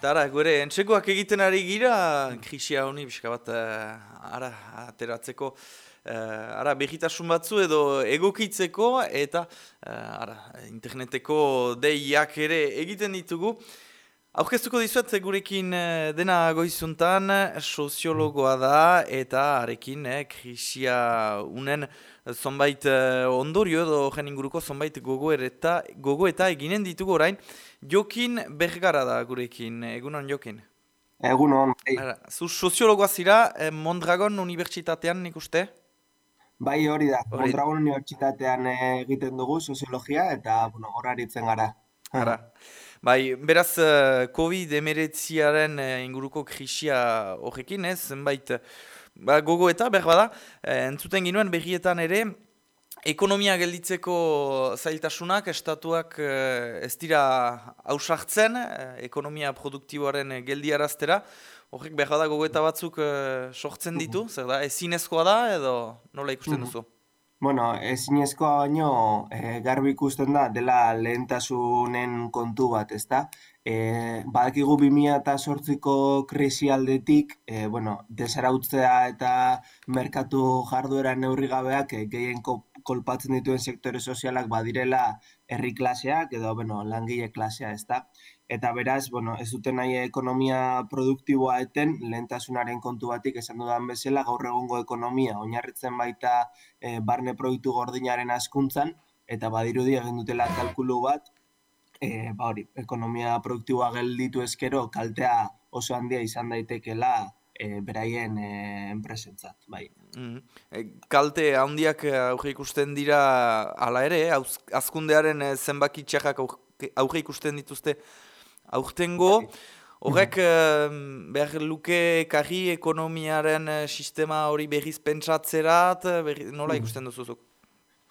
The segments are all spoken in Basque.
Tara, gure, entxekoak egiten ari gira, krisia honi, biska bat, uh, ara, ateratzeko, uh, ara, behitasun batzu edo egokitzeko, eta, uh, ara, interneteko deiak ere egiten ditugu. Aurkeztuko dizuet gurekin eh, dena goizuntan soziologoa da eta arekin eh, krisia unen zonbait eh, ondorio edo gen inguruko zonbait gogo eta, gogo eta eginen ditugu orain. Jokin bergara da gurekin, egunon Jokin? Egunon. Hey. Zu soziologoa zira eh, Mondragon Unibertsitatean nik uste? Bai hori da, hori. Mondragon Unibertsitatean egiten dugu soziologia eta bueno, horaritzen gara. Gara. Bai, beraz, uh, COVID-19 uh, inguruko krisia horrekin, ez, zenbait, ba, gogo eta, behar bada, uh, entzuten ginuen berrietan ere, ekonomia gelditzeko zailtasunak, estatuak ez dira hausartzen, ekonomia produktiboaren geldiaraztera, horrek behar bada gogo eta batzuk sortzen ditu, zer da, ezinezkoa da, edo nola ikusten duzu? Bueno, ezinezkoa baino e, garbi ikusten da dela lehentasunen kontu bat, ezta? E, badakigu 2008ko krisi aldetik, e, bueno, desarautzea eta merkatu jarduera neurri gabeak e, gehien kolpatzen dituen sektore sozialak badirela herri klaseak edo bueno, langile klasea, ezta? eta beraz, bueno, ez duten nahi ekonomia produktiboa eten, lehentasunaren kontu batik esan dudan bezala, gaur egungo ekonomia oinarritzen baita e, barne produktu gordinaren askuntzan, eta badirudi egin dutela kalkulu bat, e, ba hori, ekonomia produktiboa gelditu eskero, kaltea oso handia izan daitekela e, beraien e, enpresentzat, bai. Mm kalte handiak aurre ikusten dira hala ere, azkundearen zenbaki txakak aurre ikusten dituzte aurtengo, horrek mm behar luke karri ekonomiaren eh, sistema hori berriz pentsatzerat, berri, nola mhm. ikusten duzuzuk?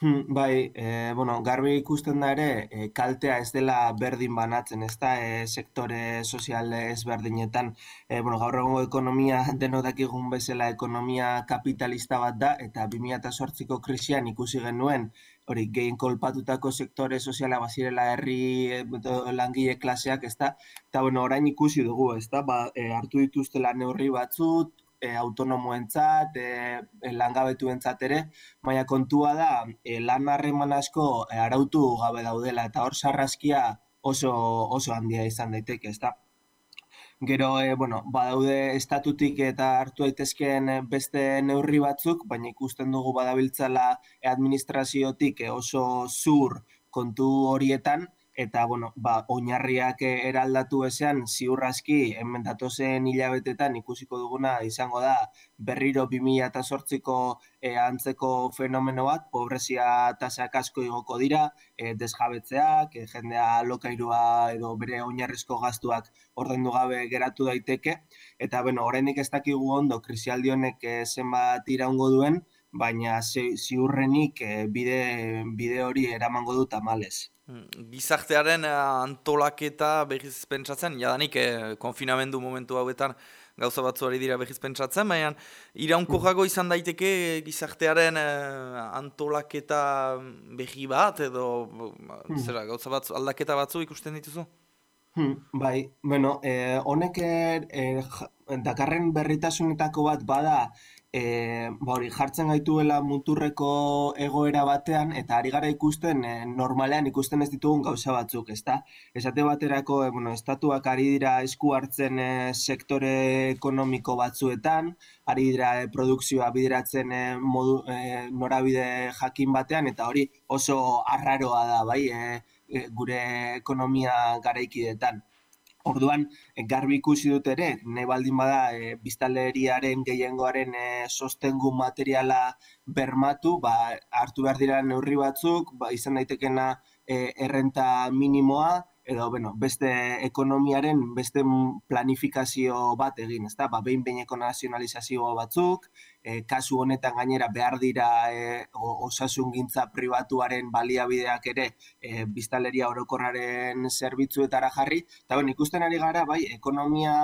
Hmm, bai, e, bueno, garbi ikusten da ere, e, kaltea ez dela berdin banatzen, ez da, e, sektore sozial ez berdinetan. E, bueno, gaur egongo ekonomia denotakigun bezala ekonomia kapitalista bat da, eta 2008ko krisian ikusi genuen, hori gehien kolpatutako sektore soziala bazirela herri langile klaseak, ezta? Eta bueno, orain ikusi dugu, ezta? Ba, e, hartu dituztela neurri batzut, e, autonomoentzat, e, langabetuentzat ere, baina kontua da, e, lan harreman asko e, arautu gabe daudela eta hor sarraskia oso oso handia izan daiteke, ezta? Gero, e, bueno, badaude estatutik eta hartu daitezkeen beste neurri batzuk, baina ikusten dugu badabiltzala administraziotik oso zur kontu horietan, eta bueno, ba, oinarriak eraldatu ezean ziurraski hemen datozen hilabetetan ikusiko duguna izango da berriro 2008ko e, antzeko fenomeno bat, pobrezia tasak asko igoko dira, e, desjabetzeak, e, jendea lokairua edo bere oinarrizko gastuak ordaindu gabe geratu daiteke, eta bueno, oraindik ez dakigu ondo krisialdi honek e, zenbat iraungo duen, baina ziurrenik e, bide, bide hori eramango dut amales. Mm, gizartearen eh, antolaketa behiz pentsatzen, jadanik eh, konfinamendu momentu hauetan gauza batzu ari dira behiz pentsatzen, baina iraunko jago izan daiteke gizartearen eh, antolaketa behi bat edo hmm. zera, gauza batzu, aldaketa batzu ikusten dituzu? Hmm, bai, bueno, eh, honek eh, dakarren berritasunetako bat bada e, ba hori, jartzen gaituela muturreko egoera batean, eta ari gara ikusten, e, normalean ikusten ez ditugun gauza batzuk, ezta? Esate baterako, e, bueno, estatuak ari dira esku hartzen e, sektore ekonomiko batzuetan, ari dira e, produkzioa bideratzen e, modu, e, norabide jakin batean, eta hori oso arraroa da, bai, e, gure ekonomia garaikidetan. Orduan, eh, garbi ikusi dut ere, nahi baldin bada, e, biztaleriaren gehiengoaren e, sostengu materiala bermatu, ba, hartu behar dira neurri batzuk, ba, izan daitekena e, errenta minimoa, edo bueno, beste ekonomiaren beste planifikazio bat egin, ezta? Ba, behin behineko nazionalizazio batzuk, e, kasu honetan gainera behar dira e, osasungintza pribatuaren baliabideak ere e, biztaleria orokorraren zerbitzuetara jarri, eta ben, ikusten ari gara, bai, ekonomia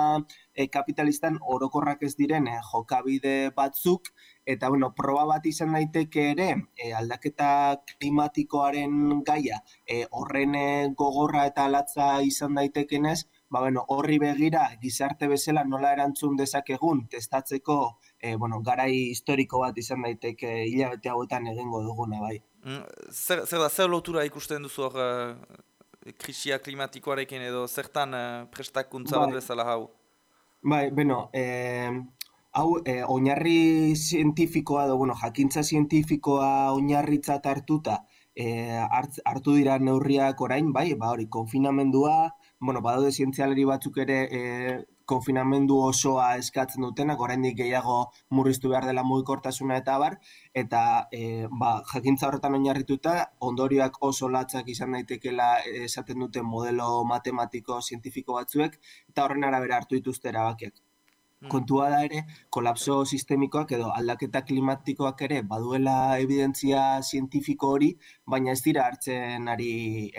e, kapitalistan orokorrak ez diren e, jokabide batzuk, eta bueno, proba bat izan daiteke ere, e, aldaketa klimatikoaren gaia, e, horren e, gogorra eta latza izan daitekenez, ba, bueno, horri begira gizarte bezala nola erantzun dezakegun testatzeko e, bueno, garai historiko bat izan daiteke hilabete hauetan egingo duguna bai. Mm, zer, zer da, zer lotura ikusten duzu hor uh, krisia klimatikoarekin edo zertan uh, prestakuntza bat bai. bezala hau? Bai, bueno, eh, hau, eh, oinarri zientifikoa, edo, bueno, jakintza zientifikoa oinarritzat hartuta, eh, hartu dira neurriak orain, bai, ba, hori, konfinamendua, bueno, badaude zientzialeri batzuk ere eh, konfinamendu osoa eskatzen dutenak, oraindik gehiago murriztu behar dela mugikortasuna eta bar, eta e, ba, jakintza horretan oinarrituta, ondorioak oso latzak izan daitekela esaten duten modelo matematiko zientifiko batzuek, eta horren arabera hartu dituzte erabakiak. Mm. kontua da ere, kolapso sistemikoak edo aldaketa klimatikoak ere baduela evidentzia zientifiko hori, baina ez dira hartzen ari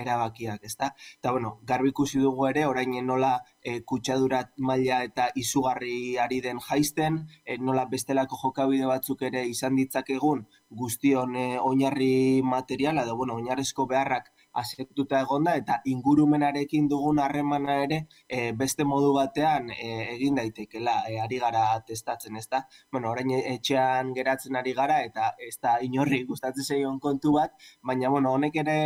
erabakiak, ezta? Eta, bueno, garbi ikusi dugu ere, orain nola e, kutsadurat maila eta izugarri ari den jaisten, e, nola bestelako jokabide batzuk ere izan ditzakegun guztion e, oinarri materiala, edo, bueno, oinarrezko beharrak asetuta egonda eta ingurumenarekin dugun harremana ere e, beste modu batean e, egin daitekela e, ari gara testatzen, ezta? Bueno, orain etxean geratzen ari gara eta ez da inorri gustatzen zaion kontu bat, baina bueno, honek ere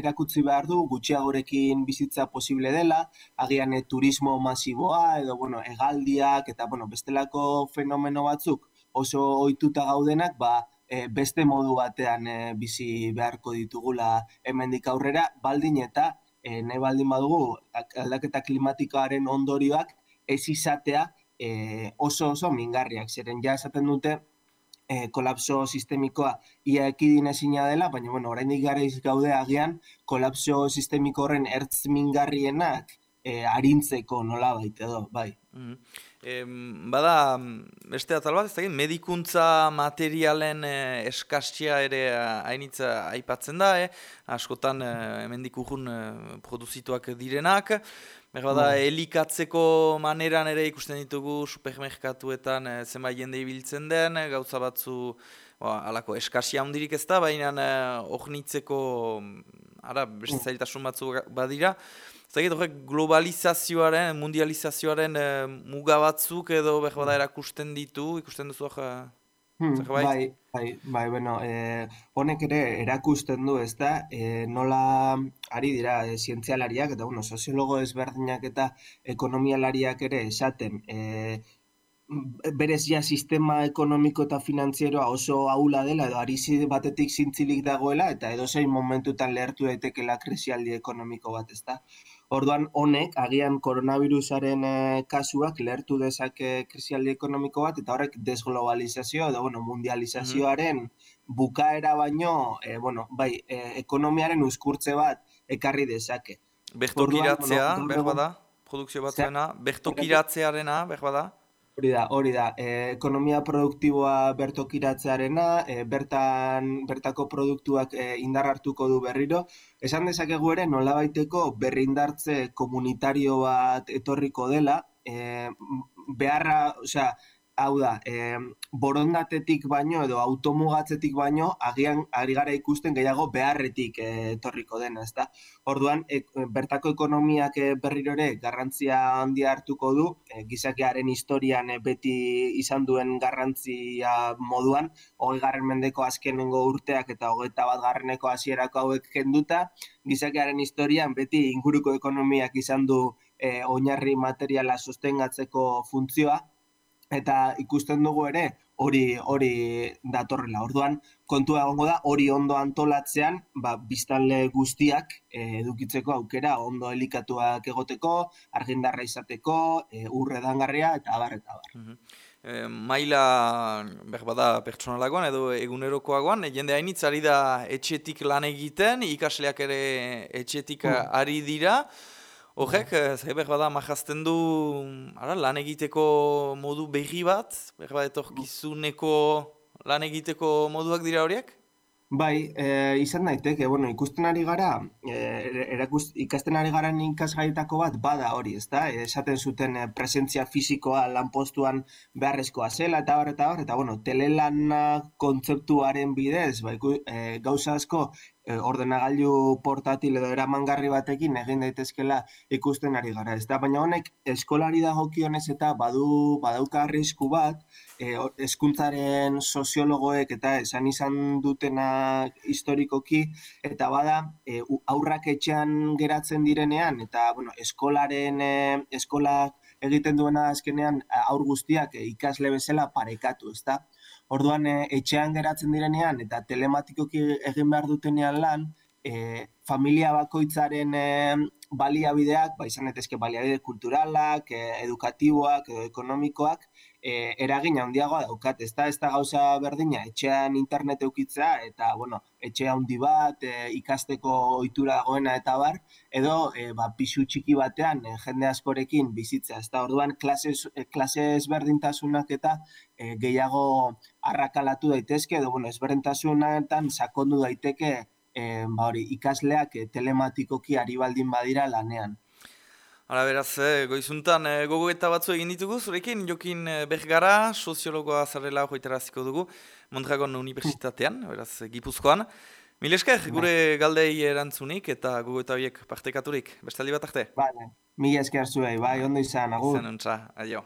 erakutsi behar du gutxiagorekin bizitza posible dela, agian e, turismo masiboa edo bueno, hegaldiak eta bueno, bestelako fenomeno batzuk oso ohituta gaudenak, ba e, beste modu batean e, bizi beharko ditugula hemendik aurrera, baldin eta e, nahi baldin badugu aldaketa klimatikoaren ondorioak ez izatea e, oso oso mingarriak. Zeren ja esaten dute e, kolapso sistemikoa ia ekidin ezina dela, baina bueno, oraindik gara gaude agian kolapso sistemiko horren ertz mingarrienak e, arintzeko nola baita edo, bai. Mm bada, beste atal bat, ez da, medikuntza materialen eh, eskastia ere eh, hainitza aipatzen da, eh? askotan eh, hemendik urrun eh, produzituak direnak, Berba da, bai. elikatzeko maneran ere ikusten ditugu supermerkatuetan eh, zenbait jende ibiltzen den, gauza batzu ba, alako eskasia handirik ez da, baina eh, ara, beste mm. zailtasun batzu badira. Zagit horrek globalizazioaren, mundializazioaren e, muga batzuk edo behar bada erakusten ditu, ikusten duzu hori? Hmm, bai, bai, bai, bueno, e, honek ere erakusten du, ez da, e, nola ari dira e, zientzialariak, eta, bueno, soziologo ezberdinak eta ekonomialariak ere esaten, e, berez ja sistema ekonomiko eta finantzieroa oso aula dela, edo ari batetik zintzilik dagoela, eta edo zein momentutan lehertu daitekela krisialdi ekonomiko bat, ez da. Orduan honek agian koronavirusaren e, kasuak lehertu dezake krisialdi ekonomiko bat eta horrek desglobalizazio edo bueno, mundializazioaren bukaera baino e, bueno, bai, e, ekonomiaren uzkurtze bat ekarri dezake. Bertokiratzea, bueno, behar bada, produkzio bat zuena, bertokiratzearena, behar bada? Hori da, hori da. E, ekonomia produktiboa bertokiratzearena, e, bertan bertako produktuak e, indar hartuko du berriro. Esan dezakegu ere nolabaiteko berrindartze komunitario bat etorriko dela, e, beharra, osea, hau da, e, borondatetik baino edo automugatzetik baino agian ari gara ikusten gehiago beharretik eh, etorriko dena, ezta? Orduan, e, bertako ekonomiak e, berriro ere garrantzia handia hartuko du, e, gizakiaren historian beti izan duen garrantzia moduan, hogei garren mendeko azkenengo urteak eta hogeita bat garreneko hasierako hauek kenduta, gizakiaren historian beti inguruko ekonomiak izan du e, oinarri materiala sostengatzeko funtzioa, eta ikusten dugu ere hori hori datorrela. Orduan kontua egongo da hori ondo antolatzean, ba biztanle guztiak e, edukitzeko aukera ondo elikatuak egoteko, argindarra izateko, e, urre dangarria eta abar eta abar. Mm maila behar bada pertsonalagoan edo egunerokoagoan, jende hainitz ari da etxetik lan egiten, ikasleak ere etxetik mm. ari dira, Horrek, bai. zaiber bada majazten du ara, lan egiteko modu berri bat, behar bat etorkizuneko lan egiteko moduak dira horiek? Bai, e, izan daiteke, bueno, ikusten ari gara, e, erakust, ikasten ari gara ikasgaitako bat bada hori, ez da? Esaten zuten e, presentzia fisikoa lanpostuan beharrezkoa zela, eta hor, eta hor, eta bueno, telelana kontzeptuaren bidez, ba, e, gauza asko ordenagailu portatil edo eramangarri batekin egin daitezkela ikusten ari gara. Ez da, baina honek eskolari dagokionez eta badu badauka arrisku bat, e, eskuntzaren soziologoek eta esan izan dutena historikoki, eta bada e, aurrak etxean geratzen direnean, eta bueno, eskolaren e, eskolak egiten duena azkenean aur guztiak e, ikasle bezala parekatu, ezta? Orduan, e, etxean geratzen direnean eta telematikoki egin behar dutenean lan, e, familia bakoitzaren e, baliabideak, ba, izan etezke baliabide kulturalak, e, edukatiboak, edo ekonomikoak, e, eragin handiagoa daukat. Ez da, ez da gauza berdina, etxean internet eukitza, eta, bueno, etxe handi bat, e, ikasteko ohitura dagoena eta bar, edo, e, ba, pisu txiki batean, e, jende askorekin bizitza. Ez da, orduan, klases, klases berdintasunak eta e, gehiago arrakalatu daitezke, edo, bueno, ezberdintasunetan sakondu daiteke e, ba hori, ikasleak e, telematikoki ari baldin badira lanean. Hala beraz, eh, goizuntan eh, gogo eta batzu egin ditugu, zurekin Jokin eh, Bergara, soziologoa zarela hoiteraziko dugu, Mondragon Universitatean, beraz, Gipuzkoan. Mil esker, bai. gure galdei erantzunik eta gogo eta horiek partekaturik, bestaldi bat arte? Bale, mil esker zuei, bai, ondo izan, agur. Zanuntza, adio.